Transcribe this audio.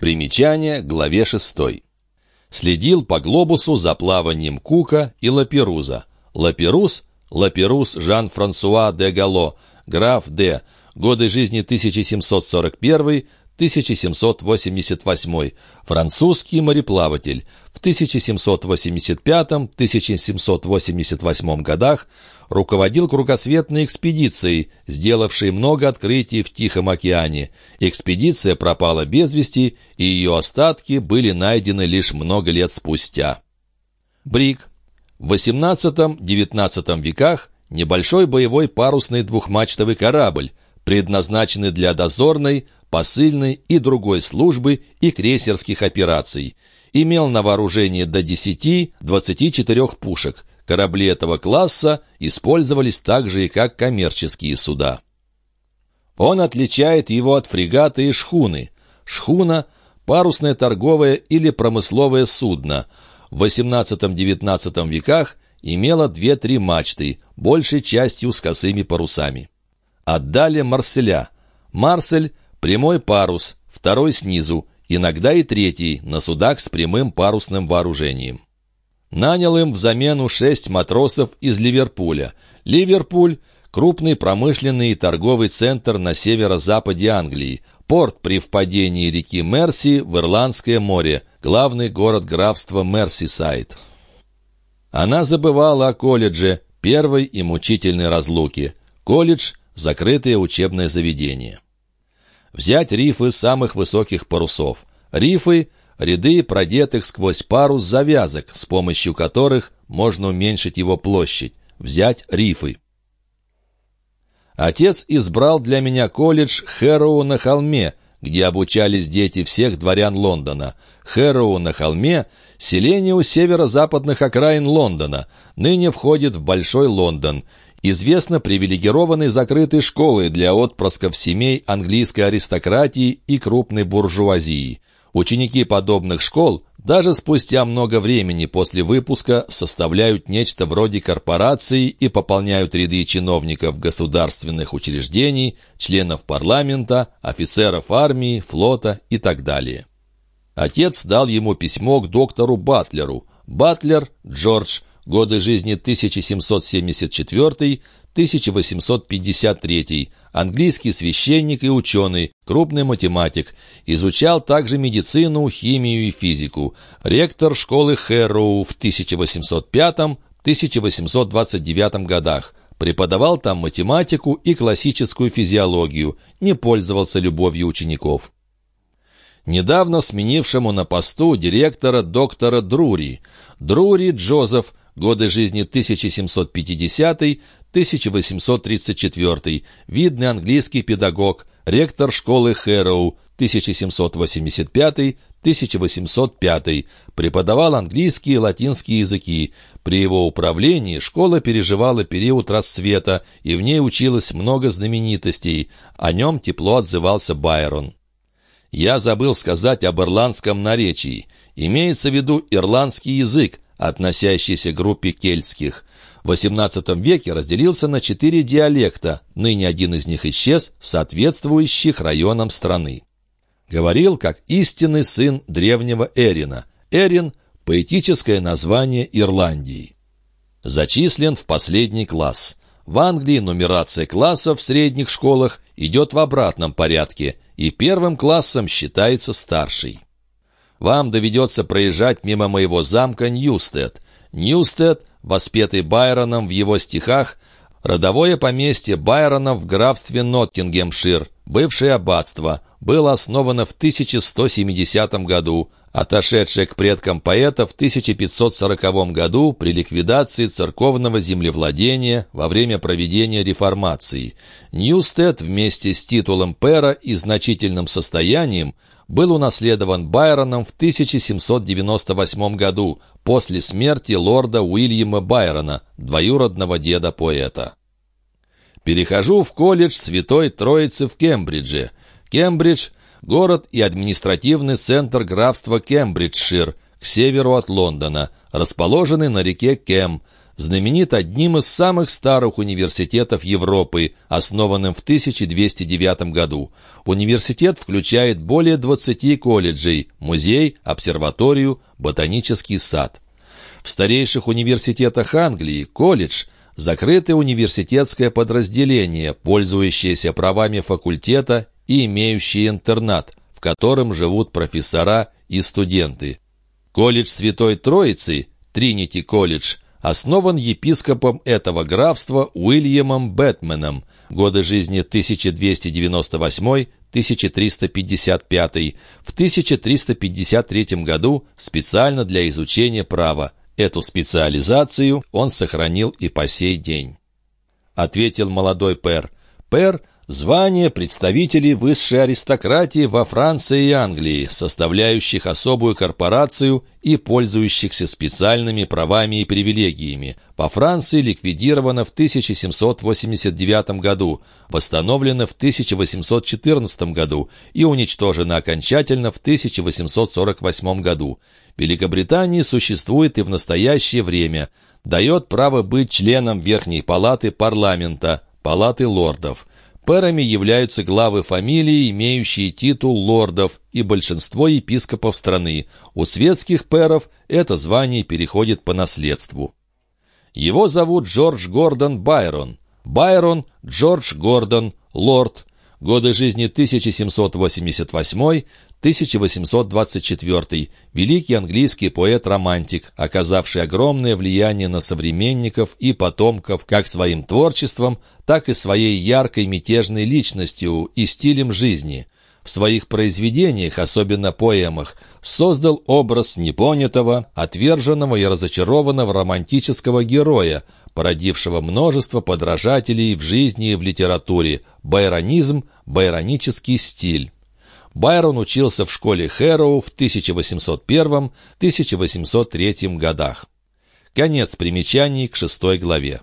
Примечание главе 6. Следил по глобусу за плаванием Кука и Лаперуза. Лаперуз, Лаперуз Жан-Франсуа де Гало, граф де, годы жизни 1741 1788, французский мореплаватель. В 1785-1788 годах руководил кругосветной экспедицией, сделавшей много открытий в Тихом океане. Экспедиция пропала без вести, и ее остатки были найдены лишь много лет спустя. Брик. В XVIII-XIX веках небольшой боевой парусный двухмачтовый корабль, предназначенный для дозорной, посыльной и другой службы и крейсерских операций. Имел на вооружении до 10-24 пушек. Корабли этого класса использовались также и как коммерческие суда. Он отличает его от фрегата и шхуны. Шхуна – парусное торговое или промысловое судно. В XVIII-XIX веках имела две-три мачты, большей частью с косыми парусами. Отдали Марселя. Марсель Прямой парус, второй снизу, иногда и третий, на судах с прямым парусным вооружением. Нанял им взамену шесть матросов из Ливерпуля. Ливерпуль – крупный промышленный и торговый центр на северо-западе Англии, порт при впадении реки Мерси в Ирландское море, главный город графства Мерсисайд. Она забывала о колледже, первой и мучительной разлуке. Колледж – закрытое учебное заведение. Взять рифы самых высоких парусов. Рифы — ряды продетых сквозь парус завязок, с помощью которых можно уменьшить его площадь. Взять рифы. Отец избрал для меня колледж Хэроу на холме, где обучались дети всех дворян Лондона. Хэроу на холме — селение у северо-западных окраин Лондона, ныне входит в Большой Лондон — известно привилегированной закрытой школой для отпрысков семей английской аристократии и крупной буржуазии. Ученики подобных школ даже спустя много времени после выпуска составляют нечто вроде корпорации и пополняют ряды чиновников государственных учреждений, членов парламента, офицеров армии, флота и так далее. Отец дал ему письмо к доктору Батлеру. Батлер, Джордж, годы жизни 1774-1853, английский священник и ученый, крупный математик, изучал также медицину, химию и физику, ректор школы Хэрроу в 1805-1829 годах, преподавал там математику и классическую физиологию, не пользовался любовью учеников. Недавно сменившему на посту директора доктора Друри. Друри Джозеф годы жизни 1750-1834, видный английский педагог, ректор школы Хэроу 1785-1805, преподавал английский и латинский языки. При его управлении школа переживала период расцвета, и в ней училось много знаменитостей. О нем тепло отзывался Байрон. Я забыл сказать об ирландском наречии. Имеется в виду ирландский язык, относящийся к группе кельтских. В XVIII веке разделился на четыре диалекта, ныне один из них исчез, соответствующих районам страны. Говорил как истинный сын древнего Эрина. Эрин – поэтическое название Ирландии. Зачислен в последний класс. В Англии нумерация классов в средних школах идет в обратном порядке, и первым классом считается старший вам доведется проезжать мимо моего замка Ньюстед. Ньюстед, воспетый Байроном в его стихах, родовое поместье Байрона в графстве Ноттингемшир, бывшее аббатство, было основано в 1170 году, отошедшее к предкам поэта в 1540 году при ликвидации церковного землевладения во время проведения реформации. Ньюстед вместе с титулом пера и значительным состоянием был унаследован Байроном в 1798 году после смерти лорда Уильяма Байрона, двоюродного деда поэта. Перехожу в колледж Святой Троицы в Кембридже. Кембридж – город и административный центр графства Кембриджшир, к северу от Лондона, расположенный на реке Кем. Знаменит одним из самых старых университетов Европы, основанным в 1209 году. Университет включает более 20 колледжей, музей, обсерваторию, ботанический сад. В старейших университетах Англии колледж – закрытое университетское подразделение, пользующееся правами факультета и имеющее интернат, в котором живут профессора и студенты. Колледж Святой Троицы, Тринити колледж, основан епископом этого графства Уильямом Бэтменом, годы жизни 1298-1355, в 1353 году специально для изучения права. Эту специализацию он сохранил и по сей день. Ответил молодой пэр. Пэр Звание представителей высшей аристократии во Франции и Англии, составляющих особую корпорацию и пользующихся специальными правами и привилегиями. По Франции ликвидировано в 1789 году, восстановлено в 1814 году и уничтожено окончательно в 1848 году. Великобритании существует и в настоящее время, дает право быть членом Верхней Палаты парламента, Палаты лордов – Пэрами являются главы фамилии, имеющие титул лордов, и большинство епископов страны. У светских пэров это звание переходит по наследству. Его зовут Джордж Гордон Байрон. Байрон Джордж Гордон, лорд. Годы жизни 1788 1824, великий английский поэт-романтик, оказавший огромное влияние на современников и потомков как своим творчеством, так и своей яркой мятежной личностью и стилем жизни. В своих произведениях, особенно поэмах, создал образ непонятого, отверженного и разочарованного романтического героя, породившего множество подражателей в жизни и в литературе, байронизм, байронический стиль. Байрон учился в школе Хэроу в 1801-1803 годах. Конец примечаний к шестой главе.